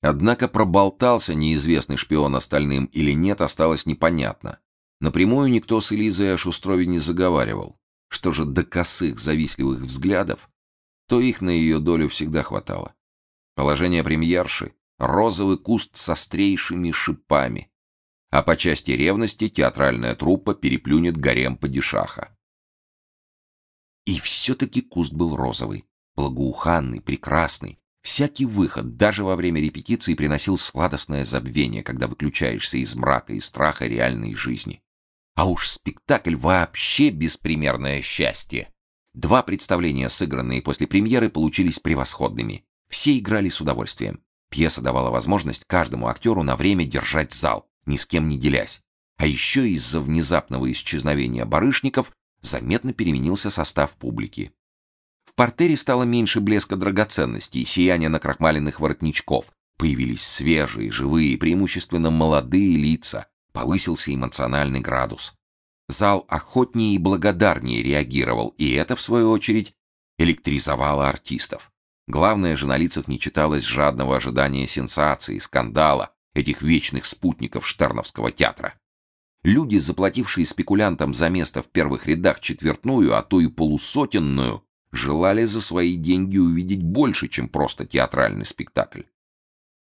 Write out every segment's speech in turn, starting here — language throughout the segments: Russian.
Однако проболтался неизвестный шпион остальным или нет, осталось непонятно. Напрямую никто с Элизой о Шустрове не заговаривал. Что же до косых, завистливых взглядов, то их на ее долю всегда хватало. Положение премьерши — розовый куст с острейшими шипами. А по части ревности театральная труппа переплюнет гарем падишаха. И все-таки куст был розовый, благоуханный, прекрасный. Всякий выход, даже во время репетиции, приносил сладостное забвение, когда выключаешься из мрака и страха реальной жизни. А уж спектакль вообще беспримерное счастье. Два представления, сыгранные после премьеры, получились превосходными. Все играли с удовольствием. Пьеса давала возможность каждому актеру на время держать зал, ни с кем не делясь. А еще из-за внезапного исчезновения барышников заметно переменился состав публики. Портере стало меньше блеска драгоценностей, сияния накрахмаленных воротничков. Появились свежие, живые, преимущественно молодые лица. Повысился эмоциональный градус. Зал охотнее и благодарнее реагировал, и это, в свою очередь, электризовало артистов. Главное же на лицах не читалось жадного ожидания сенсации, скандала, этих вечных спутников Штерновского театра. Люди, заплатившие спекулянтам за место в первых рядах четвертную, а то и полусотенную, желали за свои деньги увидеть больше, чем просто театральный спектакль.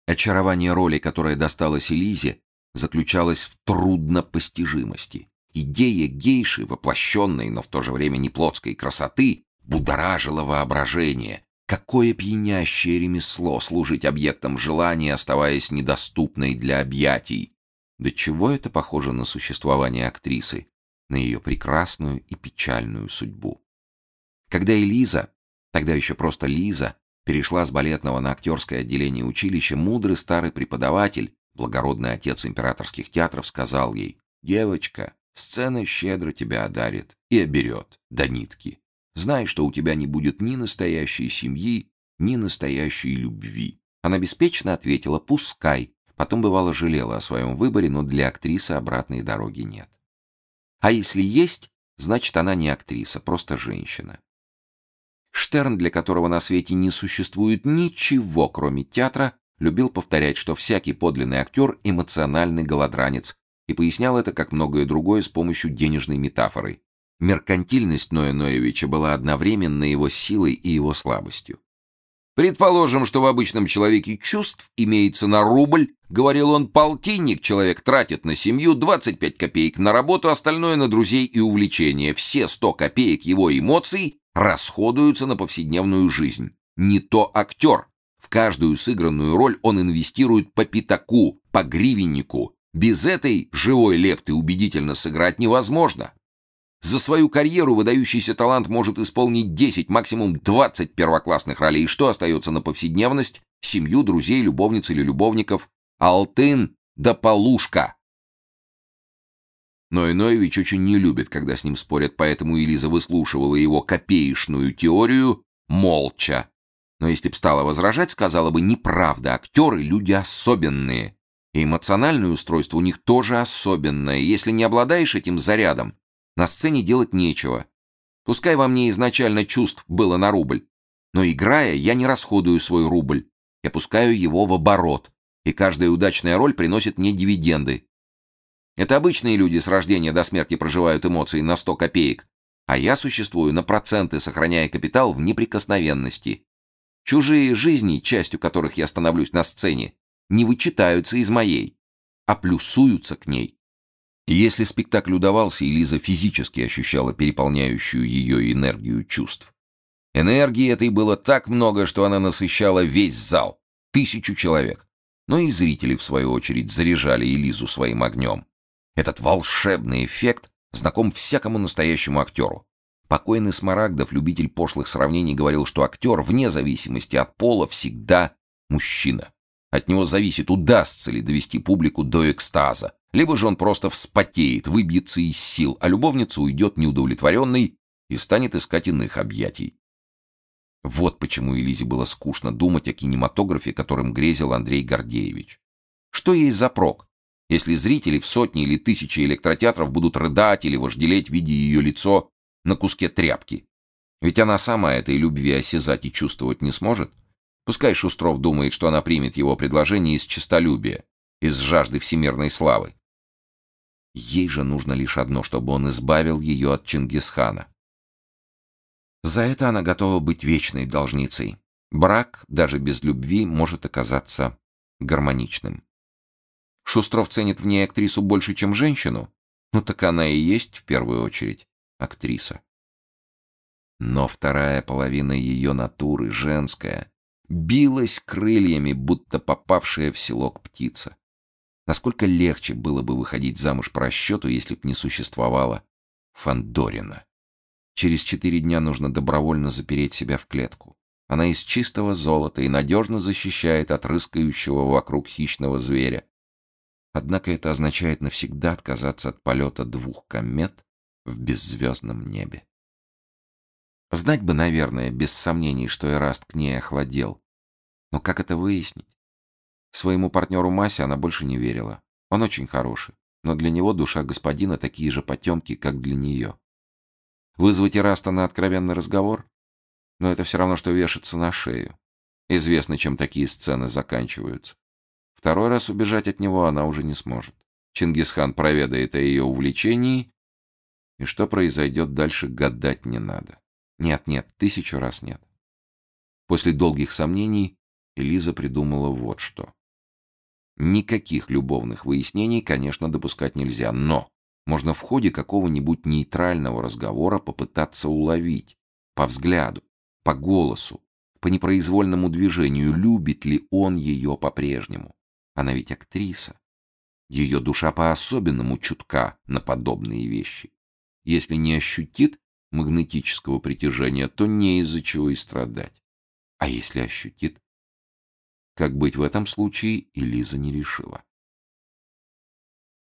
Очарование роли, которая досталась Элизе, заключалось в труднопостижимости. Идея гейши, воплощенной, но в то же время не плотской красоты, будоражила воображение. Какое пьянящее ремесло служить объектом желания, оставаясь недоступной для объятий. Да чего это похоже на существование актрисы, на ее прекрасную и печальную судьбу. Когда Элиза, тогда еще просто Лиза, перешла с балетного на актерское отделение училища, мудрый старый преподаватель, благородный отец императорских театров, сказал ей, «Девочка, Сцена щедро тебя одарит и оберет до нитки. Знай, что у тебя не будет ни настоящей семьи, ни настоящей любви. Она беспечно ответила «пускай». Потом бывало жалела о своем выборе, но для актрисы обратной дороги нет. А если есть, значит она не актриса, просто женщина. Штерн, для которого на свете не существует ничего, кроме театра, любил повторять, что всякий подлинный актер — эмоциональный голодранец, и пояснял это, как многое другое, с помощью денежной метафоры. Меркантильность Ноя Ноевича была одновременно его силой и его слабостью. Предположим, что в обычном человеке чувств имеется на рубль, говорил он, полтинник человек тратит на семью, 25 копеек на работу, остальное на друзей и увлечения. Все 100 копеек его эмоций расходуются на повседневную жизнь. Не то актер. В каждую сыгранную роль он инвестирует по пятаку, по гривеннику, без этой живой лепты убедительно сыграть невозможно. За свою карьеру выдающийся талант может исполнить 10, максимум 20 первоклассных ролей. Что остается на повседневность? Семью, друзей, любовниц или любовников. Алтын да полушка. Но Иноевич очень не любит, когда с ним спорят, поэтому Элиза выслушивала его копеечную теорию молча. Но если б стала возражать, сказала бы, неправда, актеры — люди особенные. И эмоциональное устройство у них тоже особенное. Если не обладаешь этим зарядом, на сцене делать нечего. Пускай во мне изначально чувств было на рубль, но играя, я не расходую свой рубль. Я пускаю его в оборот, и каждая удачная роль приносит мне дивиденды. Это обычные люди с рождения до смерти проживают эмоции на 100 копеек, а я существую на проценты, сохраняя капитал в неприкосновенности. Чужие жизни, частью которых я становлюсь на сцене, не вычитаются из моей, а плюсуются к ней. И если спектакль удавался, и Лиза физически ощущала переполняющую ее энергию чувств. Энергии этой было так много, что она насыщала весь зал, тысячу человек. Но и зрители, в свою очередь, заряжали Элизу своим огнем. Этот волшебный эффект знаком всякому настоящему актеру. Покойный Смарагдов, любитель пошлых сравнений, говорил, что актер, вне зависимости от пола, всегда мужчина. От него зависит, удастся ли довести публику до экстаза, либо же он просто вспотеет, выбьется из сил, а любовница уйдет неудовлетворенной и станет искать иных объятий. Вот почему Элизе было скучно думать о кинематографе, которым грезил Андрей Гордеевич. Что ей за прок, если зрители в сотни или тысячи электротеатров будут рыдать или вожделеть, видя ее лицо на куске тряпки? Ведь она сама этой любви осязать и чувствовать не сможет. Пускай Шустров думает, что она примет его предложение из честолюбия, из жажды всемирной славы. Ей же нужно лишь одно, чтобы он избавил ее от Чингисхана. За это она готова быть вечной должницей. Брак, даже без любви, может оказаться гармоничным. Шустров ценит в ней актрису больше, чем женщину? Ну так она и есть, в первую очередь, актриса. Но вторая половина ее натуры, женская, билась крыльями, будто попавшая в селок птица. Насколько легче было бы выходить замуж по расчету, если б не существовало Фандорина. Через четыре дня нужно добровольно запереть себя в клетку. Она из чистого золота и надежно защищает от рыскающего вокруг хищного зверя. Однако это означает навсегда отказаться от полета двух комет в беззвездном небе. Знать бы, наверное, без сомнений, что Эраст к ней охладел. Но как это выяснить? Своему партнеру Масе она больше не верила. Он очень хороший, но для него душа господина такие же потемки, как для нее. Вызвать Эраста на откровенный разговор? Но это все равно, что вешаться на шею. Известно, чем такие сцены заканчиваются. Второй раз убежать от него она уже не сможет. Чингисхан проведает о ее увлечении, и что произойдет дальше, гадать не надо. Нет, нет, тысячу раз нет. После долгих сомнений Элиза придумала вот что. Никаких любовных выяснений, конечно, допускать нельзя, но можно в ходе какого-нибудь нейтрального разговора попытаться уловить, по взгляду, по голосу, по непроизвольному движению, любит ли он ее по-прежнему. Она ведь актриса. Ее душа по-особенному чутка на подобные вещи. Если не ощутит, магнетического притяжения, то не из-за чего и страдать. А если ощутит? Как быть в этом случае, Элиза не решила.